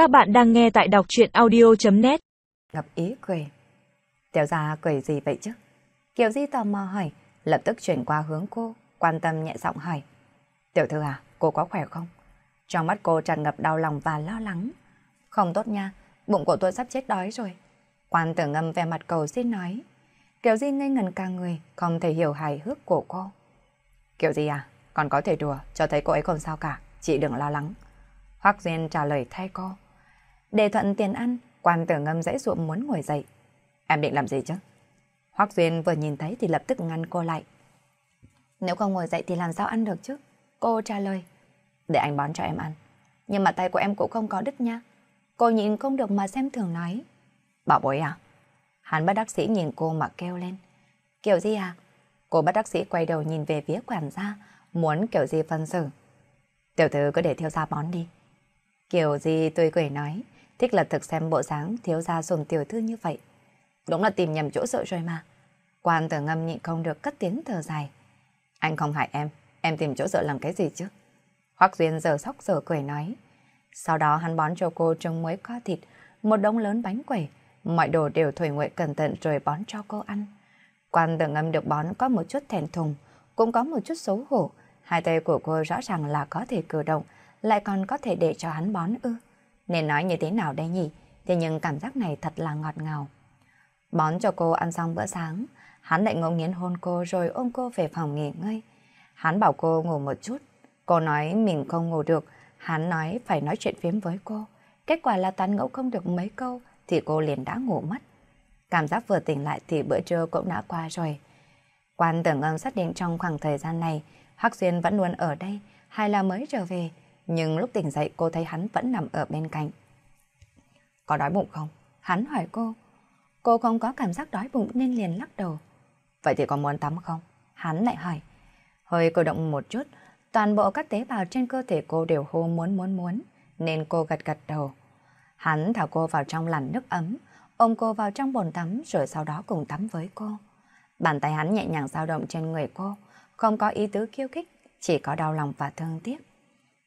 Các bạn đang nghe tại đọc chuyện audio.net Ngập ý cười. Tiểu gia cười gì vậy chứ? Kiều Di tò mò hỏi, lập tức chuyển qua hướng cô, quan tâm nhẹ giọng hỏi. Tiểu thư à, cô có khỏe không? Trong mắt cô tràn ngập đau lòng và lo lắng. Không tốt nha, bụng của tôi sắp chết đói rồi. Quan tử ngâm về mặt cầu xin nói. Kiều Di ngây ngần cả người, không thể hiểu hài hước của cô. Kiều Di à, còn có thể đùa, cho thấy cô ấy không sao cả, chị đừng lo lắng. Hoác Duyên trả lời thay cô. Để thuận tiền ăn, quan tử ngâm dãy ruộng muốn ngồi dậy. Em định làm gì chứ? Hoác Duyên vừa nhìn thấy thì lập tức ngăn cô lại. Nếu không ngồi dậy thì làm sao ăn được chứ? Cô trả lời. Để anh bón cho em ăn. Nhưng mà tay của em cũng không có đứt nha. Cô nhìn không được mà xem thường nói. Bảo bối à? Hắn bác đắc sĩ nhìn cô mà kêu lên. Kiểu gì à? Cô bác đắc sĩ quay đầu nhìn về phía quản gia, muốn kiểu gì phân xử. Tiểu thư cứ để theo gia bón đi. Kiểu gì tôi cười nói, thích là thực xem bộ dáng thiếu gia dùng tiểu thư như vậy. Đúng là tìm nhầm chỗ sợ rồi mà. Quan tử ngâm nhịn không được cất tiếng thở dài. Anh không hại em, em tìm chỗ sợ làm cái gì chứ? Hoác Duyên giờ sóc giờ cười nói. Sau đó hắn bón cho cô trông mới có thịt, một đống lớn bánh quẩy, mọi đồ đều thổi nguội cẩn thận rồi bón cho cô ăn. Quan tử ngâm được bón có một chút thèn thùng, cũng có một chút xấu hổ. Hai tay của cô rõ ràng là có thể cử động, lại còn có thể để cho hắn bón ư. Nên nói như thế nào đây nhỉ? Thế nhưng cảm giác này thật là ngọt ngào. Bón cho cô ăn xong bữa sáng, hắn lại ngẫu nghiến hôn cô rồi ôm cô về phòng nghỉ ngơi. Hắn bảo cô ngủ một chút. Cô nói mình không ngủ được, hắn nói phải nói chuyện phím với cô. Kết quả là tán ngẫu không được mấy câu thì cô liền đã ngủ mất. Cảm giác vừa tỉnh lại thì bữa trưa cũng đã qua rồi. Quan tưởng âm xác định trong khoảng thời gian này, Hắc Duyên vẫn luôn ở đây, hay là mới trở về, nhưng lúc tỉnh dậy cô thấy hắn vẫn nằm ở bên cạnh. Có đói bụng không? Hắn hỏi cô. Cô không có cảm giác đói bụng nên liền lắc đầu. Vậy thì có muốn tắm không? Hắn lại hỏi. Hơi cử động một chút, toàn bộ các tế bào trên cơ thể cô đều hô muốn muốn muốn, nên cô gật gật đầu. Hắn thả cô vào trong làn nước ấm, ôm cô vào trong bồn tắm rồi sau đó cùng tắm với cô. Bàn tay hắn nhẹ nhàng dao động trên người cô, không có ý tứ khiêu khích, chỉ có đau lòng và thương tiếc.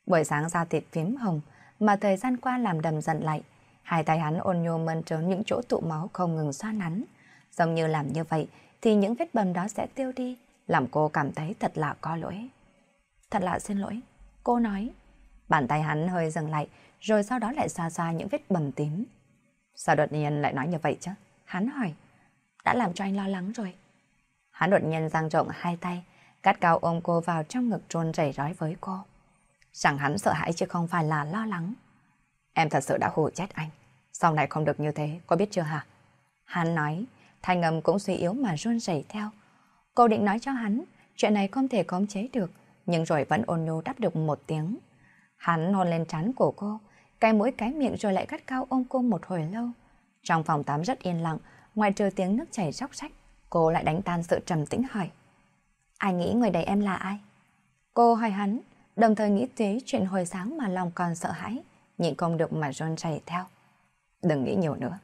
Buổi sáng da thịt phím hồng, mà thời gian qua làm đầm dần lại. Hai tay hắn ôn nhô mơn trớn những chỗ tụ máu không ngừng xoa nắn. Giống như làm như vậy thì những vết bầm đó sẽ tiêu đi, làm cô cảm thấy thật là có lỗi. Thật là xin lỗi, cô nói. Bàn tay hắn hơi dừng lại, rồi sau đó lại xoa xoa những vết bầm tím. Sao đột nhiên lại nói như vậy chứ? Hắn hỏi. Đã làm cho anh lo lắng rồi. Hắn đột nhiên giang rộng hai tay, cắt cao ôm cô vào trong ngực trôn rảy rói với cô. Rằng hắn sợ hãi chứ không phải là lo lắng. Em thật sự đã hù chết anh. Sau này không được như thế, có biết chưa hả? Hắn nói, thanh âm cũng suy yếu mà run rẩy theo. Cô định nói cho hắn, chuyện này không thể khống chế được, nhưng rồi vẫn ôn nhu đáp được một tiếng. Hắn hôn lên trán của cô, cái mũi cái miệng rồi lại cắt cao ôm cô một hồi lâu. Trong phòng tắm rất yên lặng, ngoài trừ tiếng nước chảy róc rách, cô lại đánh tan sự trầm tĩnh hỏi. Ai nghĩ người đầy em là ai? Cô hỏi hắn, đồng thời nghĩ tới chuyện hồi sáng mà lòng còn sợ hãi, nhịn không được mà run rẩy theo. Đừng nghĩ nhiều nữa.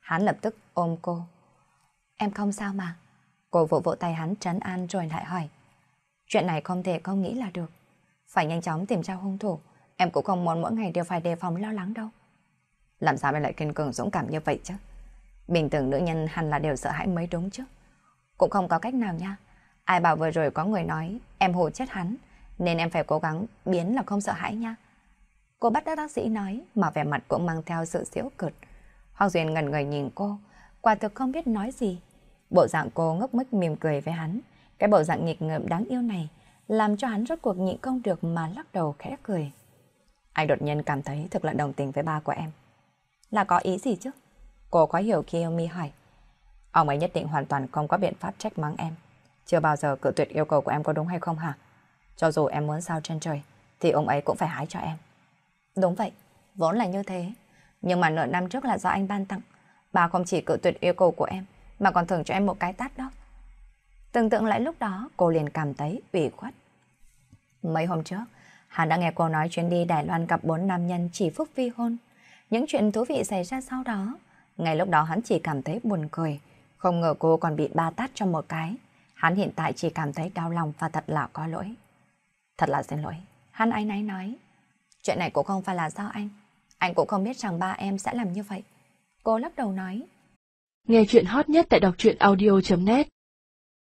Hắn lập tức ôm cô. Em không sao mà. Cô vỗ vỗ tay hắn trấn an rồi lại hỏi. Chuyện này không thể không nghĩ là được. Phải nhanh chóng tìm ra hung thủ. Em cũng không muốn mỗi ngày đều phải đề phòng lo lắng đâu. Làm sao em lại kiên cường dũng cảm như vậy chứ? Bình thường nữ nhân hẳn là đều sợ hãi mới đúng chứ. Cũng không có cách nào nha. Ai bảo vừa rồi có người nói em hù chết hắn, nên em phải cố gắng biến là không sợ hãi nha. Cô bắt đắc bác sĩ nói mà vẻ mặt cũng mang theo sự xỉu cực. Hoàng Duyên ngần người nhìn cô, quả thực không biết nói gì. Bộ dạng cô ngốc mít mỉm cười với hắn. Cái bộ dạng nghịch ngợm đáng yêu này làm cho hắn rốt cuộc nhịn không được mà lắc đầu khẽ cười. Anh đột nhiên cảm thấy thật là đồng tình với ba của em. Là có ý gì chứ? Cô có hiểu Kiyomi hỏi. Ông ấy nhất định hoàn toàn không có biện pháp trách mắng em. Chưa bao giờ cự tuyệt yêu cầu của em có đúng hay không hả? Cho dù em muốn sao trên trời, thì ông ấy cũng phải hái cho em. Đúng vậy, vốn là như thế. Nhưng mà nửa năm trước là do anh ban tặng. Bà không chỉ cự tuyệt yêu cầu của em, mà còn thưởng cho em một cái tát đó. Tưởng tượng lại lúc đó, cô liền cảm thấy ủy khuất. Mấy hôm trước, hắn đã nghe cô nói chuyến đi Đài Loan gặp bốn nam nhân chỉ phúc vi hôn. Những chuyện thú vị xảy ra sau đó. Ngay lúc đó hắn chỉ cảm thấy buồn cười. Không ngờ cô còn bị ba tát cho một cái. Hắn hiện tại chỉ cảm thấy đau lòng và thật là có lỗi. Thật là xin lỗi. Hắn anh ấy nói. Chuyện này cũng không phải là do anh. Anh cũng không biết rằng ba em sẽ làm như vậy. Cô lắc đầu nói. Nghe chuyện hot nhất tại đọc truyện audio.net